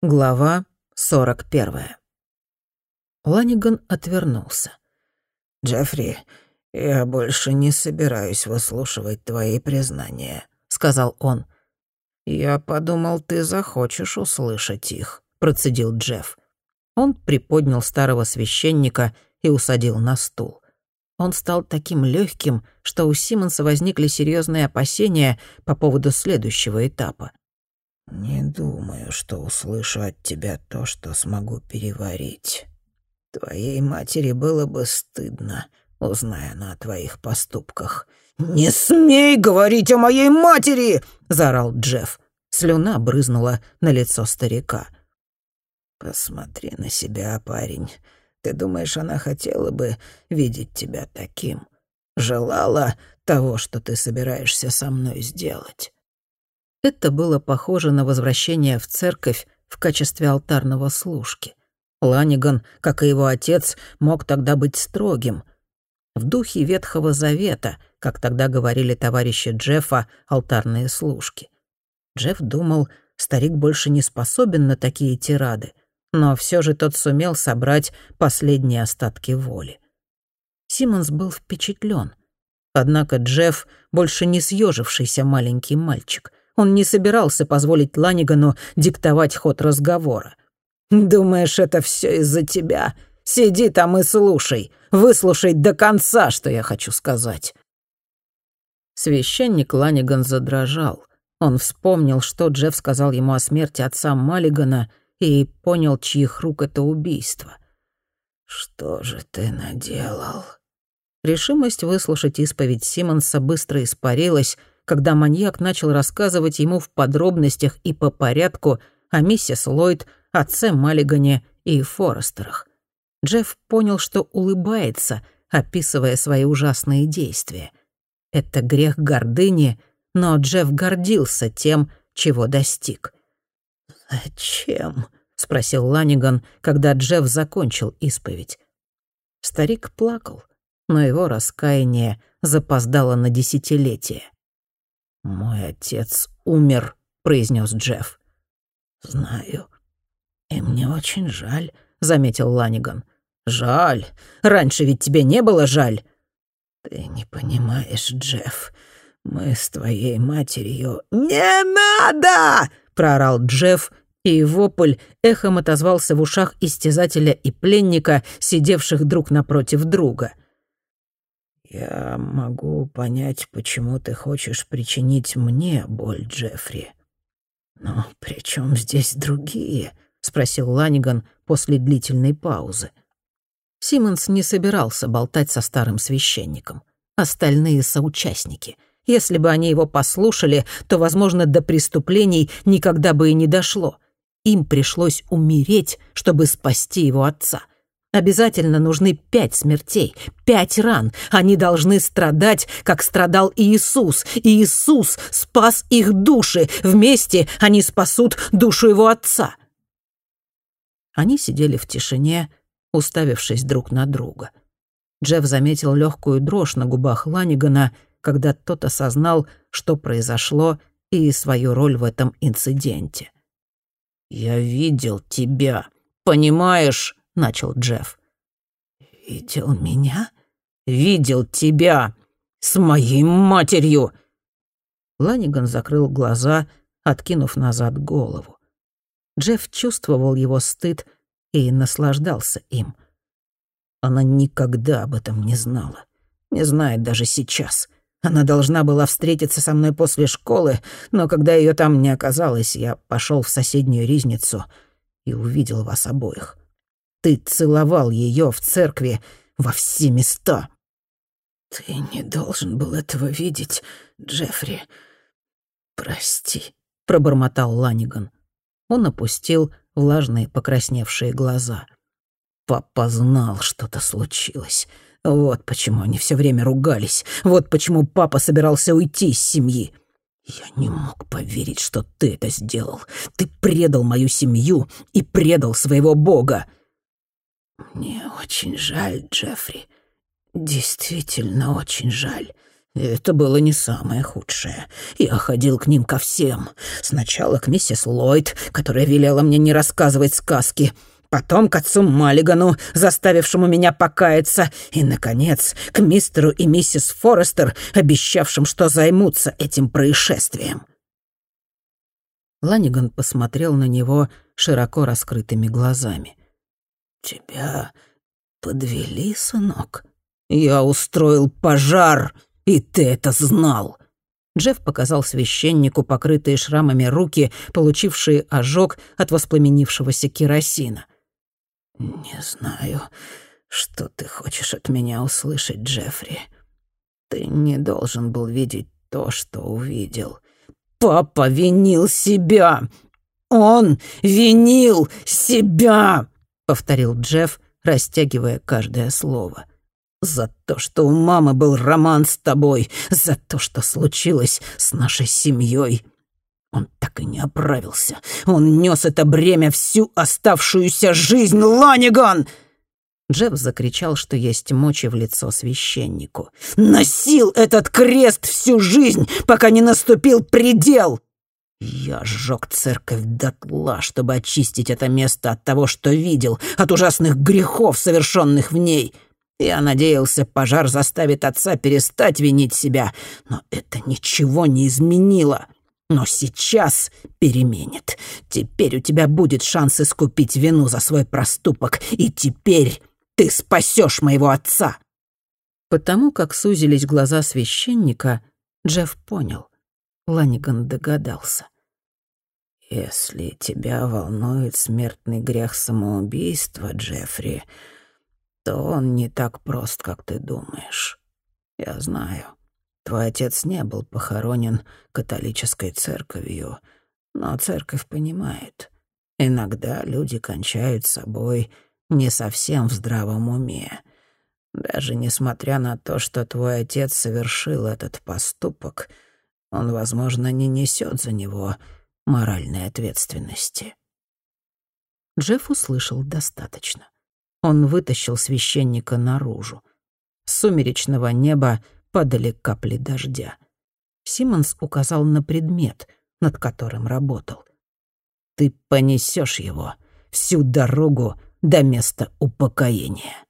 Глава 41. Ланиган отвернулся. «Джеффри, я больше не собираюсь выслушивать твои признания», — сказал он. «Я подумал, ты захочешь услышать их», — процедил Джефф. Он приподнял старого священника и усадил на стул. Он стал таким легким, что у Симонса возникли серьезные опасения по поводу следующего этапа. «Не думаю, что услышу от тебя то, что смогу переварить. Твоей матери было бы стыдно, узная она о твоих поступках». «Не смей говорить о моей матери!» — заорал Джефф. Слюна брызнула на лицо старика. «Посмотри на себя, парень. Ты думаешь, она хотела бы видеть тебя таким? Желала того, что ты собираешься со мной сделать?» Это было похоже на возвращение в церковь в качестве алтарного служки. Ланиган, как и его отец, мог тогда быть строгим. В духе Ветхого Завета, как тогда говорили товарищи Джеффа, алтарные служки. Джефф думал, старик больше не способен на такие тирады, но все же тот сумел собрать последние остатки воли. Симмонс был впечатлен. Однако Джефф больше не съежившийся маленький мальчик. Он не собирался позволить Ланигану диктовать ход разговора. «Думаешь, это все из-за тебя? Сиди там и слушай. Выслушай до конца, что я хочу сказать». Священник Ланиган задрожал. Он вспомнил, что Джефф сказал ему о смерти отца Маллигана и понял, чьих рук это убийство. «Что же ты наделал?» Решимость выслушать исповедь Симмонса быстро испарилась, когда маньяк начал рассказывать ему в подробностях и по порядку о миссис Ллойд, отце Маллигане и Форестерах. Джефф понял, что улыбается, описывая свои ужасные действия. Это грех гордыни, но Джефф гордился тем, чего достиг. «Зачем?» — спросил Ланиган, когда Джефф закончил исповедь. Старик плакал, но его раскаяние запоздало на десятилетие. «Мой отец умер», — произнес Джефф. «Знаю. И мне очень жаль», — заметил Ланиган. «Жаль. Раньше ведь тебе не было жаль». «Ты не понимаешь, Джефф. Мы с твоей матерью...» «Не надо!» — проорал Джефф, и вопль эхом отозвался в ушах истязателя и пленника, сидевших друг напротив друга — «Я могу понять, почему ты хочешь причинить мне боль, Джеффри. Но при чем здесь другие?» — спросил Ланиган после длительной паузы. Симмонс не собирался болтать со старым священником. Остальные соучастники. Если бы они его послушали, то, возможно, до преступлений никогда бы и не дошло. Им пришлось умереть, чтобы спасти его отца — Обязательно нужны пять смертей, пять ран. Они должны страдать, как страдал Иисус. И Иисус спас их души. Вместе они спасут душу его отца. Они сидели в тишине, уставившись друг на друга. Джефф заметил легкую дрожь на губах Ланигана, когда тот осознал, что произошло, и свою роль в этом инциденте. «Я видел тебя, понимаешь?» Начал Джефф. «Видел меня? Видел тебя! С моей матерью!» Ланиган закрыл глаза, откинув назад голову. Джефф чувствовал его стыд и наслаждался им. Она никогда об этом не знала. Не знает даже сейчас. Она должна была встретиться со мной после школы, но когда ее там не оказалось, я пошел в соседнюю ризницу и увидел вас обоих. Ты целовал ее в церкви во все места. Ты не должен был этого видеть, Джеффри. Прости, пробормотал Ланиган. Он опустил влажные покрасневшие глаза. Папа знал, что-то случилось. Вот почему они все время ругались. Вот почему папа собирался уйти из семьи. Я не мог поверить, что ты это сделал. Ты предал мою семью и предал своего бога. «Мне очень жаль, Джеффри. Действительно очень жаль. Это было не самое худшее. Я ходил к ним ко всем. Сначала к миссис Ллойд, которая велела мне не рассказывать сказки, потом к отцу Маллигану, заставившему меня покаяться, и, наконец, к мистеру и миссис Форестер, обещавшим, что займутся этим происшествием. Ланиган посмотрел на него широко раскрытыми глазами. «Тебя подвели, сынок? Я устроил пожар, и ты это знал!» Джефф показал священнику покрытые шрамами руки, получившие ожог от воспламенившегося керосина. «Не знаю, что ты хочешь от меня услышать, Джеффри. Ты не должен был видеть то, что увидел. Папа винил себя! Он винил себя!» — повторил Джефф, растягивая каждое слово. «За то, что у мамы был роман с тобой, за то, что случилось с нашей семьей. Он так и не оправился. Он нес это бремя всю оставшуюся жизнь, Ланиган!» Джефф закричал, что есть мочи в лицо священнику. «Носил этот крест всю жизнь, пока не наступил предел!» Я сжег церковь дотла, чтобы очистить это место от того, что видел, от ужасных грехов, совершенных в ней. Я надеялся, пожар заставит отца перестать винить себя, но это ничего не изменило. Но сейчас переменит. Теперь у тебя будет шанс искупить вину за свой проступок, и теперь ты спасешь моего отца!» Потому как сузились глаза священника, Джефф понял. Ланиган догадался. «Если тебя волнует смертный грех самоубийства, Джеффри, то он не так прост, как ты думаешь. Я знаю, твой отец не был похоронен католической церковью, но церковь понимает. Иногда люди кончают собой — не совсем в здравом уме. Даже несмотря на то, что твой отец совершил этот поступок, он, возможно, не несет за него моральной ответственности. Джефф услышал достаточно. Он вытащил священника наружу. С сумеречного неба падали капли дождя. Симмонс указал на предмет, над которым работал. «Ты понесешь его всю дорогу до места упокоения.